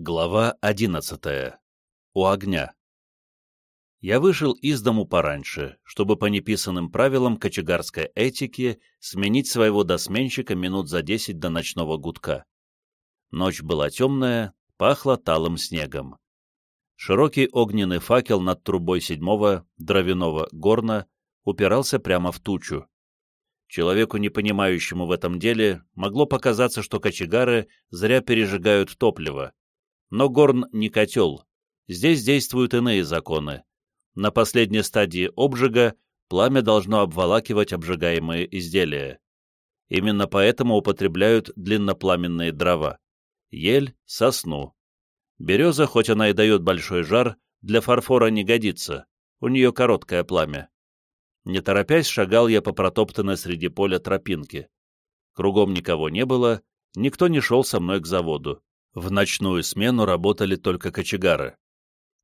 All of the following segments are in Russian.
Глава одиннадцатая. У огня. Я вышел из дому пораньше, чтобы по неписанным правилам кочегарской этики сменить своего досменщика минут за десять до ночного гудка. Ночь была темная, пахло талым снегом. Широкий огненный факел над трубой седьмого дровяного горна упирался прямо в тучу. Человеку, не понимающему в этом деле, могло показаться, что кочегары зря пережигают топливо, но горн не котел. Здесь действуют иные законы. На последней стадии обжига пламя должно обволакивать обжигаемые изделия. Именно поэтому употребляют длиннопламенные дрова. Ель, сосну. Береза, хоть она и дает большой жар, для фарфора не годится, у нее короткое пламя. Не торопясь, шагал я по протоптанной среди поля тропинке. Кругом никого не было, никто не шел со мной к заводу. В ночную смену работали только кочегары.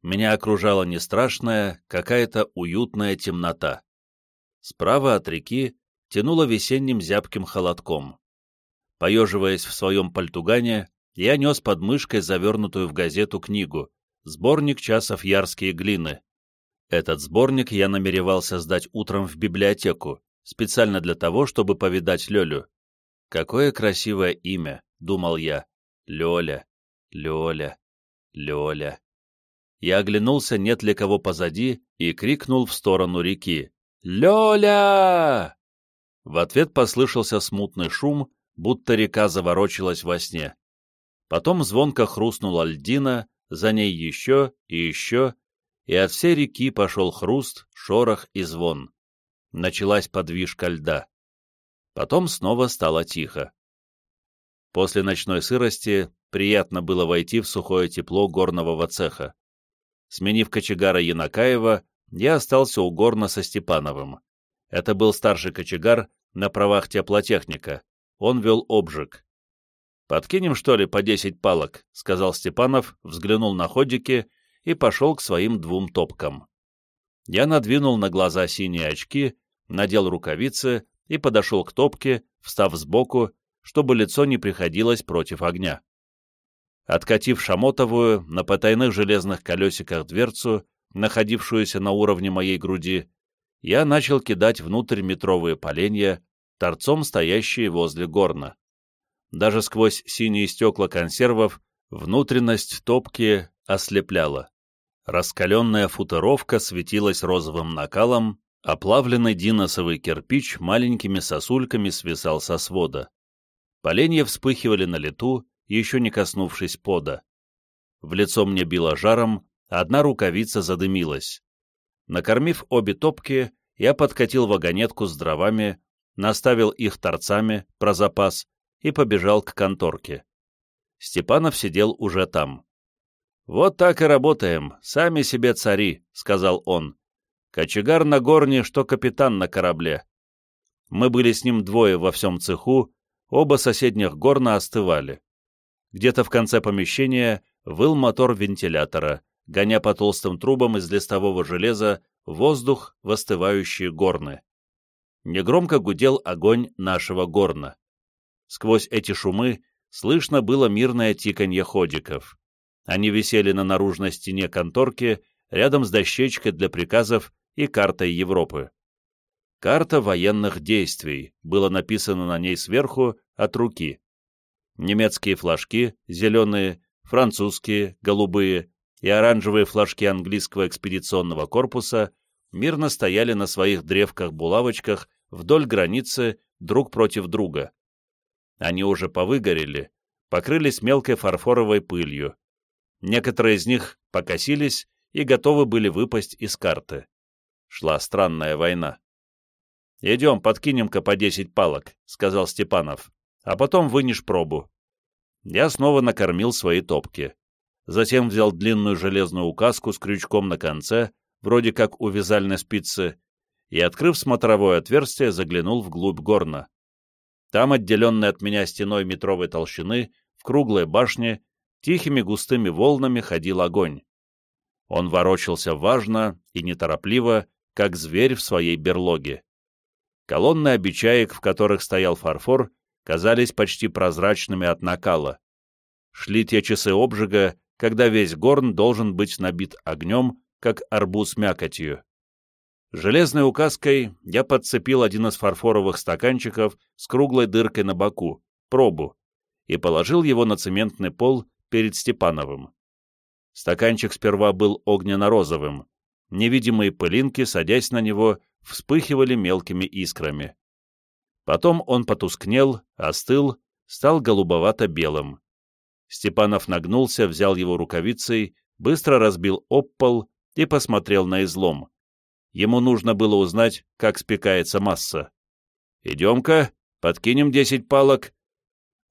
Меня окружала не страшная, какая-то уютная темнота. Справа от реки тянуло весенним зябким холодком. Поеживаясь в своем пальтугане, я нес под мышкой завернутую в газету книгу «Сборник часов ярские глины». Этот сборник я намеревался сдать утром в библиотеку, специально для того, чтобы повидать Лёлю. Какое красивое имя, думал я, Лёля, Лёля, Лёля. Я оглянулся, нет ли кого позади, и крикнул в сторону реки. «Лёля!» В ответ послышался смутный шум, будто река заворочилась во сне. Потом звонко хрустнула льдина, за ней еще и еще, и от всей реки пошел хруст, шорох и звон. Началась подвижка льда. Потом снова стало тихо. После ночной сырости приятно было войти в сухое тепло горного цеха. Сменив кочегара Янакаева, я остался у горна со Степановым. Это был старший кочегар на правах теплотехника. Он вел обжиг. «Подкинем, что ли, по десять палок?» — сказал Степанов, взглянул на ходики и пошел к своим двум топкам. Я надвинул на глаза синие очки, надел рукавицы и подошел к топке, встав сбоку чтобы лицо не приходилось против огня. Откатив шамотовую на потайных железных колесиках дверцу, находившуюся на уровне моей груди, я начал кидать внутрь метровые поленья, торцом стоящие возле горна. Даже сквозь синие стекла консервов внутренность топки ослепляла. Раскаленная футеровка светилась розовым накалом, а плавленный диносовый кирпич маленькими сосульками свисал со свода. Поленья вспыхивали на лету, еще не коснувшись пода. В лицо мне било жаром, одна рукавица задымилась. Накормив обе топки, я подкатил вагонетку с дровами, наставил их торцами, про запас, и побежал к конторке. Степанов сидел уже там. «Вот так и работаем, сами себе цари», — сказал он. «Кочегар на горне, что капитан на корабле». Мы были с ним двое во всем цеху, Оба соседних горна остывали. Где-то в конце помещения выл мотор вентилятора, гоня по толстым трубам из листового железа воздух в остывающие горны. Негромко гудел огонь нашего горна. Сквозь эти шумы слышно было мирное тиканье ходиков. Они висели на наружной стене конторки рядом с дощечкой для приказов и картой Европы. «Карта военных действий» было написано на ней сверху от руки. Немецкие флажки, зеленые, французские, голубые и оранжевые флажки английского экспедиционного корпуса мирно стояли на своих древках-булавочках вдоль границы друг против друга. Они уже повыгорели, покрылись мелкой фарфоровой пылью. Некоторые из них покосились и готовы были выпасть из карты. Шла странная война. «Идем, подкинем-ка по десять палок», — сказал Степанов, — «а потом вынешь пробу». Я снова накормил свои топки. Затем взял длинную железную указку с крючком на конце, вроде как у вязальной спицы, и, открыв смотровое отверстие, заглянул вглубь горна. Там, отделенный от меня стеной метровой толщины, в круглой башне, тихими густыми волнами ходил огонь. Он ворочался важно и неторопливо, как зверь в своей берлоге. Колонны обечаек, в которых стоял фарфор, казались почти прозрачными от накала. Шли те часы обжига, когда весь горн должен быть набит огнем, как арбуз мякотью. Железной указкой я подцепил один из фарфоровых стаканчиков с круглой дыркой на боку, пробу, и положил его на цементный пол перед Степановым. Стаканчик сперва был огненно-розовым. Невидимые пылинки, садясь на него, вспыхивали мелкими искрами. Потом он потускнел, остыл, стал голубовато-белым. Степанов нагнулся, взял его рукавицей, быстро разбил об и посмотрел на излом. Ему нужно было узнать, как спекается масса. «Идем-ка, подкинем десять палок».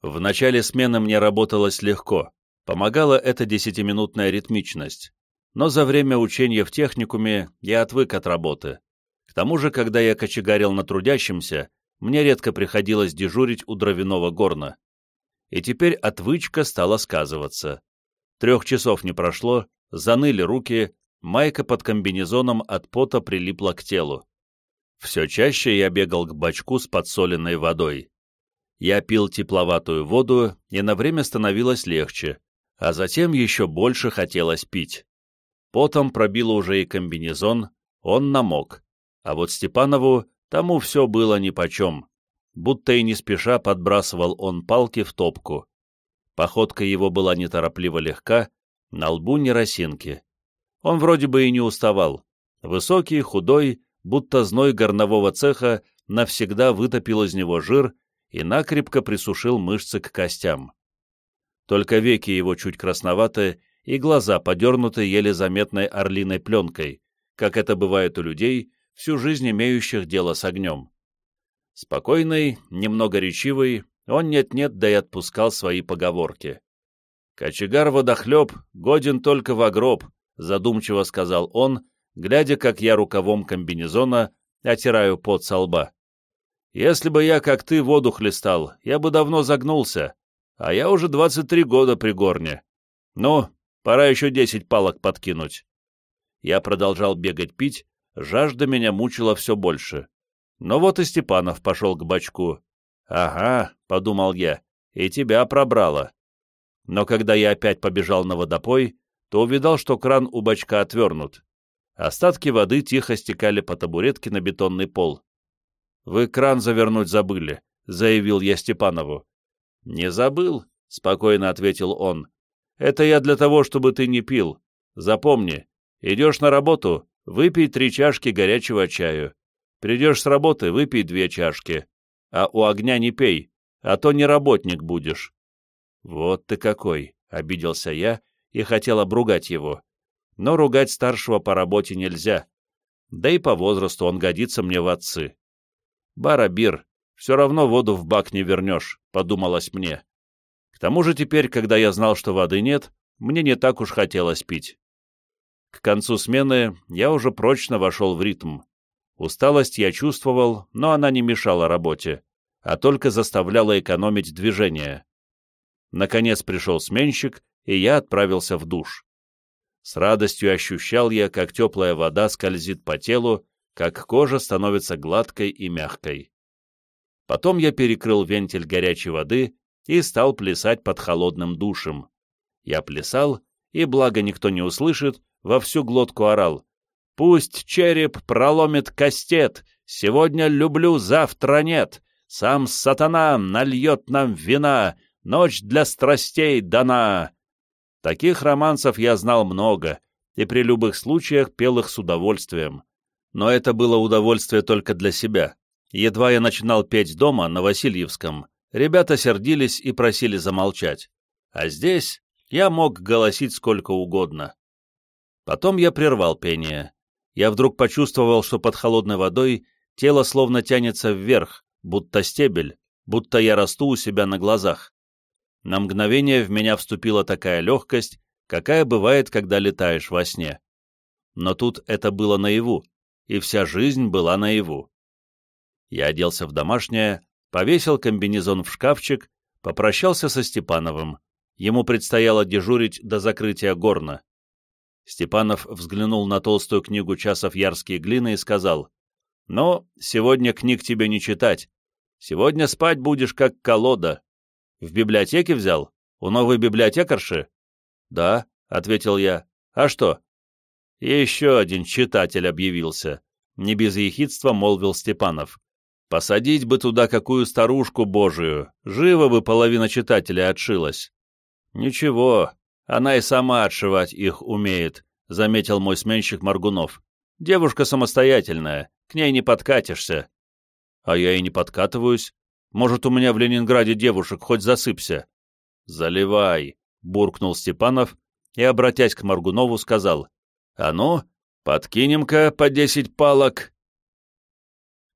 В начале смены мне работалось легко. Помогала эта десятиминутная ритмичность. Но за время учения в техникуме я отвык от работы. К тому же, когда я кочегарил на трудящемся, мне редко приходилось дежурить у дровяного горна. И теперь отвычка стала сказываться. Трех часов не прошло, заныли руки, майка под комбинезоном от пота прилипла к телу. Все чаще я бегал к бачку с подсоленной водой. Я пил тепловатую воду, и на время становилось легче, а затем еще больше хотелось пить. Потом пробило уже и комбинезон, он намок. А вот Степанову тому все было нипочем. Будто и не спеша подбрасывал он палки в топку. Походка его была неторопливо легка, на лбу не росинки. Он вроде бы и не уставал. Высокий, худой, будто зной горнового цеха навсегда вытопил из него жир и накрепко присушил мышцы к костям. Только веки его чуть красноваты и глаза подернуты еле заметной орлиной пленкой, как это бывает у людей, всю жизнь имеющих дело с огнем. Спокойный, немного речивый, он нет-нет, да и отпускал свои поговорки. «Кочегар-водохлеб годен только в гроб», — задумчиво сказал он, глядя, как я рукавом комбинезона отираю пот со лба. «Если бы я, как ты, воду хлестал, я бы давно загнулся, а я уже 23 года при горне. Ну, пора еще 10 палок подкинуть». Я продолжал бегать пить, жажда меня мучила все больше. Но вот и Степанов пошел к бачку. «Ага», — подумал я, — «и тебя пробрало». Но когда я опять побежал на водопой, то увидал, что кран у бачка отвернут. Остатки воды тихо стекали по табуретке на бетонный пол. «Вы кран завернуть забыли», — заявил я Степанову. «Не забыл», — спокойно ответил он. «Это я для того, чтобы ты не пил. Запомни, идешь на работу, выпей три чашки горячего чаю. Придешь с работы, выпей две чашки. А у огня не пей, а то не работник будешь». «Вот ты какой!» — обиделся я и хотел обругать его. Но ругать старшего по работе нельзя. Да и по возрасту он годится мне в отцы. Барабир, все равно воду в бак не вернешь, подумалось мне. К тому же теперь, когда я знал, что воды нет, мне не так уж хотелось пить. К концу смены я уже прочно вошел в ритм. Усталость я чувствовал, но она не мешала работе, а только заставляла экономить движение. Наконец пришел сменщик, и я отправился в душ. С радостью ощущал я, как теплая вода скользит по телу, как кожа становится гладкой и мягкой. Потом я перекрыл вентиль горячей воды и стал плясать под холодным душем. Я плясал, и, благо никто не услышит, во всю глотку орал. «Пусть череп проломит кастет, сегодня люблю, завтра нет, сам сатана нальет нам вина, ночь для страстей дана!» Таких романсов я знал много, и при любых случаях пел их с удовольствием. Но это было удовольствие только для себя. Едва я начинал петь дома, на Васильевском, ребята сердились и просили замолчать. А здесь я мог голосить сколько угодно. Потом я прервал пение. Я вдруг почувствовал, что под холодной водой тело словно тянется вверх, будто стебель, будто я расту у себя на глазах. На мгновение в меня вступила такая легкость, какая бывает, когда летаешь во сне. Но тут это было наяву, и вся жизнь была наяву. Я оделся в домашнее, повесил комбинезон в шкафчик, попрощался со Степановым. Ему предстояло дежурить до закрытия горна. Степанов взглянул на толстую книгу часов Ярские глины и сказал, «Ну, сегодня книг тебе не читать. Сегодня спать будешь как колода. В библиотеке взял? У новой библиотекарши? «Да», — ответил я. «А что?» «Еще один читатель объявился», — не без ехидства молвил Степанов. «Посадить бы туда какую старушку божию, живо бы половина читателя отшилась». «Ничего, она и сама отшивать их умеет», — заметил мой сменщик Маргунов. «Девушка самостоятельная, к ней не подкатишься». «А я и не подкатываюсь. Может, у меня в Ленинграде девушек хоть засыпься». «Заливай», — буркнул Степанов и, обратясь к Маргунову, сказал. «А ну, подкинем-ка по десять палок».